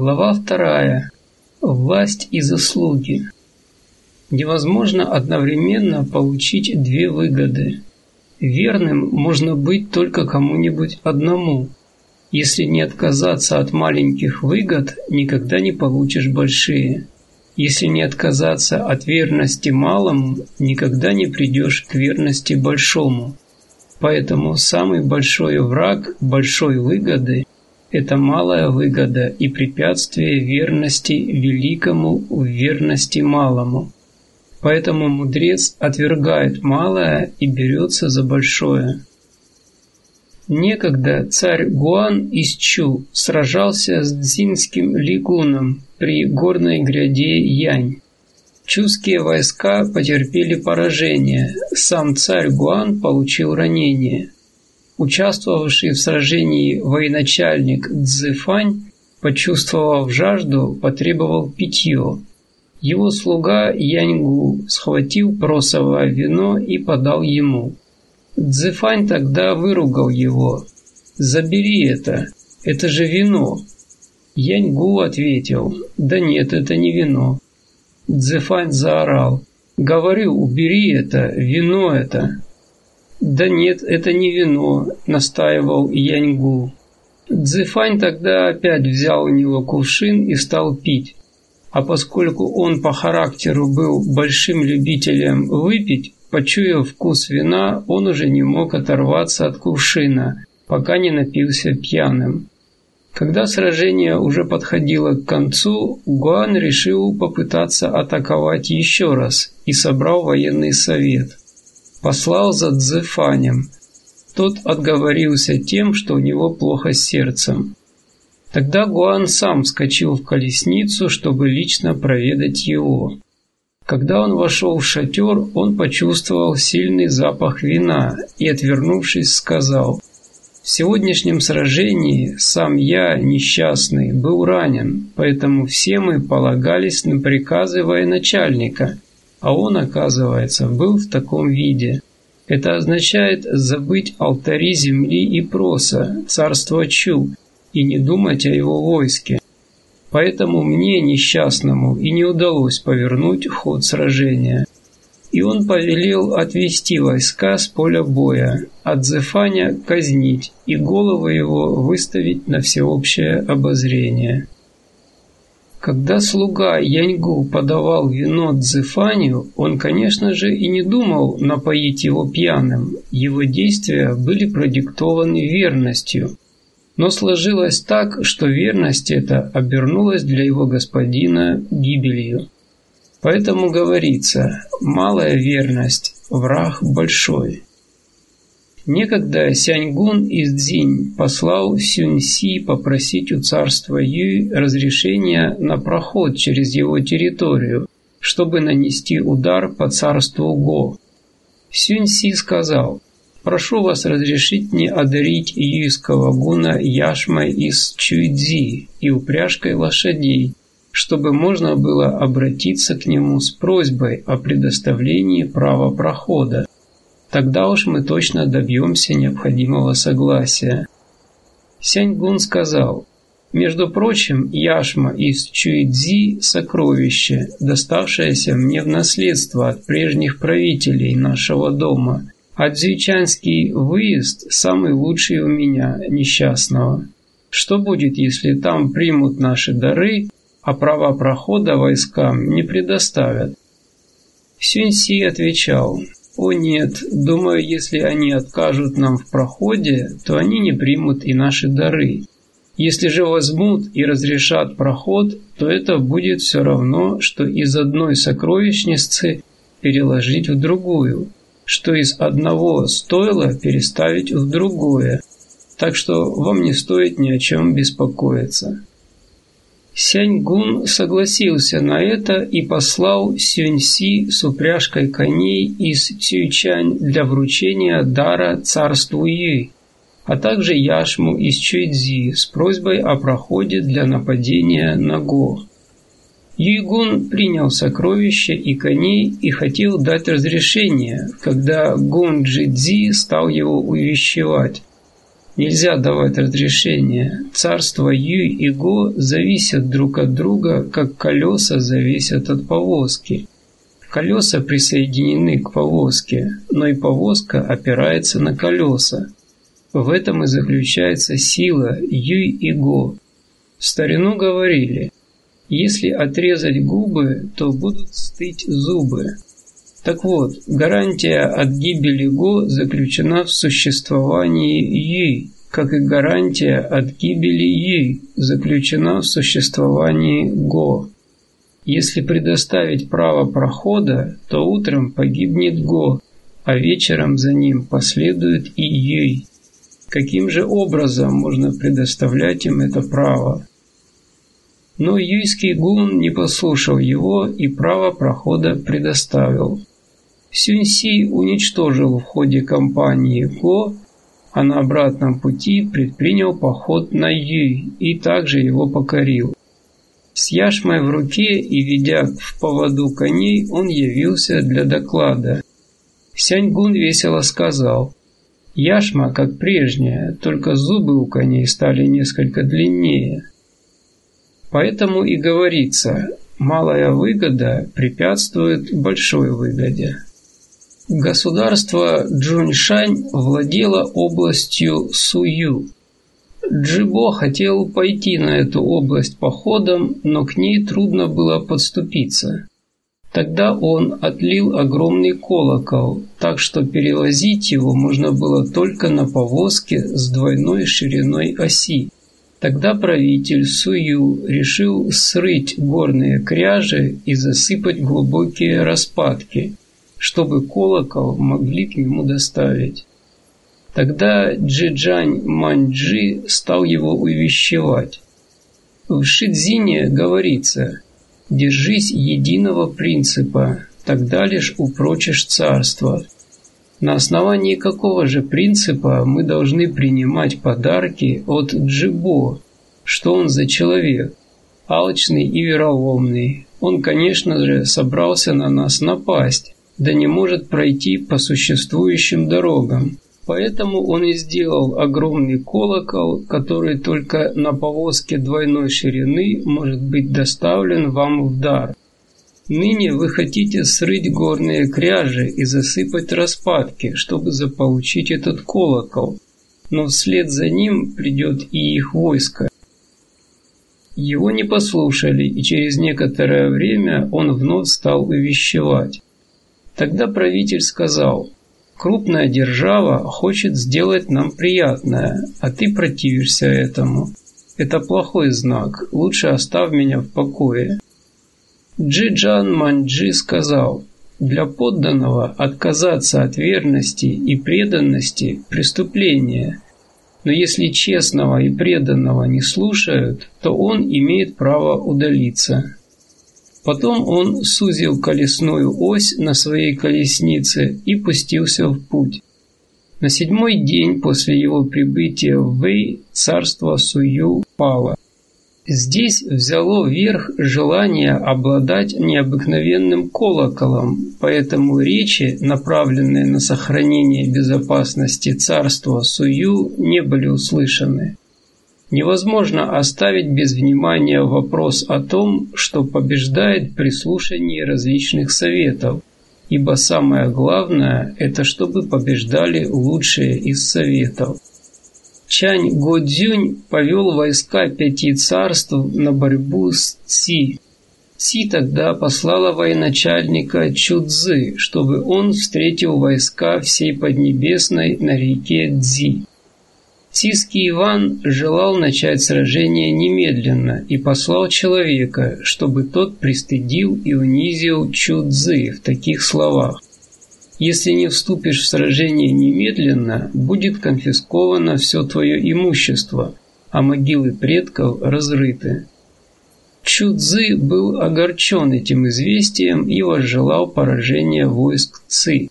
Глава вторая. Власть и заслуги. Невозможно одновременно получить две выгоды. Верным можно быть только кому-нибудь одному. Если не отказаться от маленьких выгод, никогда не получишь большие. Если не отказаться от верности малому, никогда не придешь к верности большому. Поэтому самый большой враг большой выгоды – это малая выгода и препятствие верности великому в верности малому. Поэтому мудрец отвергает малое и берется за большое. Некогда царь Гуан из Чу сражался с дзинским лигуном при горной гряде Янь. Чуские войска потерпели поражение, сам царь Гуан получил ранение. Участвовавший в сражении военачальник Цзэфань, почувствовав жажду, потребовал питье. Его слуга Яньгу схватил просовое вино и подал ему. Цзэфань тогда выругал его. «Забери это, это же вино». Яньгу ответил, «Да нет, это не вино». Цзэфань заорал, «Говорю, убери это, вино это». «Да нет, это не вино», — настаивал Яньгу. Цзэфань тогда опять взял у него кувшин и стал пить. А поскольку он по характеру был большим любителем выпить, почуяв вкус вина, он уже не мог оторваться от кувшина, пока не напился пьяным. Когда сражение уже подходило к концу, Гуан решил попытаться атаковать еще раз и собрал военный совет. Послал за Цзефанем. Тот отговорился тем, что у него плохо с сердцем. Тогда Гуан сам вскочил в колесницу, чтобы лично проведать его. Когда он вошел в шатер, он почувствовал сильный запах вина и, отвернувшись, сказал «В сегодняшнем сражении сам я, несчастный, был ранен, поэтому все мы полагались на приказы военачальника, а он, оказывается, был в таком виде». Это означает забыть алтари земли и проса, царство Чу, и не думать о его войске. Поэтому мне, несчастному, и не удалось повернуть ход сражения. И он повелел отвести войска с поля боя, от Зефаня казнить и голову его выставить на всеобщее обозрение. Когда слуга Яньгу подавал вино Дзефанию, он, конечно же, и не думал напоить его пьяным. Его действия были продиктованы верностью – но сложилось так, что верность эта обернулась для его господина гибелью. Поэтому говорится, малая верность – враг большой. Некогда Сяньгун из Цзинь послал Сюньси попросить у царства Юй разрешения на проход через его территорию, чтобы нанести удар по царству Го. Сюньси сказал – Прошу вас разрешить мне одарить юйского гуна яшмой из чуйдзи и упряжкой лошадей, чтобы можно было обратиться к нему с просьбой о предоставлении права прохода. Тогда уж мы точно добьемся необходимого согласия. Сяньгун сказал, между прочим, яшма из Чуйдзи – сокровище, доставшееся мне в наследство от прежних правителей нашего дома – Адзичанский выезд самый лучший у меня, несчастного. Что будет, если там примут наши дары, а права прохода войскам не предоставят? Сюньси отвечал, «О нет, думаю, если они откажут нам в проходе, то они не примут и наши дары. Если же возьмут и разрешат проход, то это будет все равно, что из одной сокровищницы переложить в другую что из одного стоило переставить в другое, так что вам не стоит ни о чем беспокоиться. Сяньгун согласился на это и послал Сюньси с упряжкой коней из Цюйчань для вручения дара царству Юй, а также Яшму из Чуйцзи с просьбой о проходе для нападения на Го. Юйгун принял сокровища и коней и хотел дать разрешение, когда Гун Джидзи стал его увещевать. Нельзя давать разрешение. Царство Юй и Го зависят друг от друга, как колеса зависят от повозки. Колеса присоединены к повозке, но и повозка опирается на колеса. В этом и заключается сила Юй и Го. В старину говорили, если отрезать губы, то будут стыть зубы. Так вот, гарантия от гибели Го заключена в существовании Юй, как и гарантия от гибели Юй заключена в существовании Го. Если предоставить право прохода, то утром погибнет Го, а вечером за ним последует и Юй. Каким же образом можно предоставлять им это право? Но юйский гун не послушал его и право прохода предоставил. Сюньси уничтожил в ходе кампании Го, а на обратном пути предпринял поход на Юй и также его покорил. С яшмой в руке и ведя в поводу коней, он явился для доклада. Сяньгун весело сказал, «Яшма, как прежняя, только зубы у коней стали несколько длиннее». Поэтому и говорится, малая выгода препятствует большой выгоде. Государство Джуньшань владело областью Сую, Джибо хотел пойти на эту область походом, но к ней трудно было подступиться. Тогда он отлил огромный колокол, так что перевозить его можно было только на повозке с двойной шириной оси. Тогда правитель Сую решил срыть горные кряжи и засыпать глубокие распадки, чтобы колокол могли к нему доставить. Тогда Джиджань Маньджи стал его увещевать. В Шидзине говорится «Держись единого принципа, тогда лишь упрочишь царство». На основании какого же принципа мы должны принимать подарки от Джибо? Что он за человек? Алчный и вероломный. Он, конечно же, собрался на нас напасть, да не может пройти по существующим дорогам. Поэтому он и сделал огромный колокол, который только на повозке двойной ширины может быть доставлен вам в дар. Ныне вы хотите срыть горные кряжи и засыпать распадки, чтобы заполучить этот колокол, но вслед за ним придет и их войско. Его не послушали, и через некоторое время он вновь стал увещевать. Тогда правитель сказал – Крупная держава хочет сделать нам приятное, а ты противишься этому. Это плохой знак, лучше оставь меня в покое. Джи-Джан Манджи сказал, для подданного отказаться от верности и преданности – преступление. Но если честного и преданного не слушают, то он имеет право удалиться. Потом он сузил колесную ось на своей колеснице и пустился в путь. На седьмой день после его прибытия в Вэй царство Сую пало. Здесь взяло верх желание обладать необыкновенным колоколом, поэтому речи, направленные на сохранение безопасности царства Сую, не были услышаны. Невозможно оставить без внимания вопрос о том, что побеждает при слушании различных советов, ибо самое главное – это чтобы побеждали лучшие из советов. Чань Годзюнь повел войска пяти царств на борьбу с Ци. Ци тогда послала военачальника Чудзы, чтобы он встретил войска всей Поднебесной на реке Цзи. Тиский Иван желал начать сражение немедленно и послал человека, чтобы тот пристыдил и унизил Чудзы в таких словах. Если не вступишь в сражение немедленно, будет конфисковано все твое имущество, а могилы предков разрыты. Чудзы был огорчен этим известием и возжелал поражения войск Ци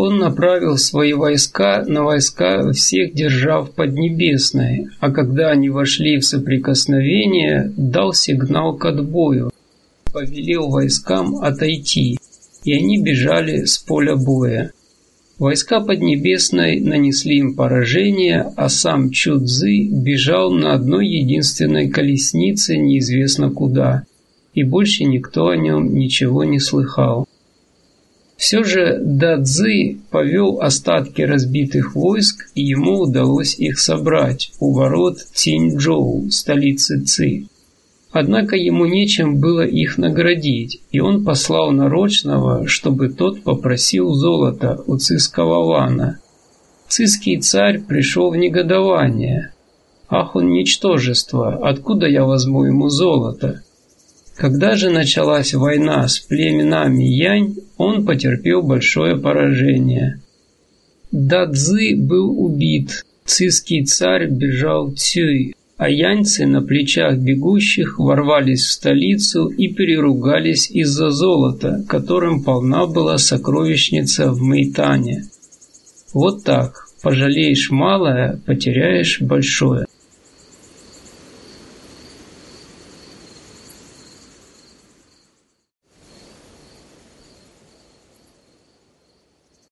он направил свои войска на войска всех держав Поднебесной, а когда они вошли в соприкосновение, дал сигнал к отбою, повелел войскам отойти, и они бежали с поля боя. Войска Поднебесной нанесли им поражение, а сам Чу Цзы бежал на одной единственной колеснице неизвестно куда, и больше никто о нем ничего не слыхал. Все же Дадзи повел остатки разбитых войск, и ему удалось их собрать у ворот Циньчжоу, столицы Ци. Однако ему нечем было их наградить, и он послал нарочного, чтобы тот попросил золота у циского вана. Циский царь пришел в негодование. «Ах он ничтожество! Откуда я возьму ему золото?» Когда же началась война с племенами Янь, он потерпел большое поражение. Дадзы был убит, цийский царь бежал Цюй, а яньцы на плечах бегущих ворвались в столицу и переругались из-за золота, которым полна была сокровищница в Мейтане. Вот так, пожалеешь малое, потеряешь большое.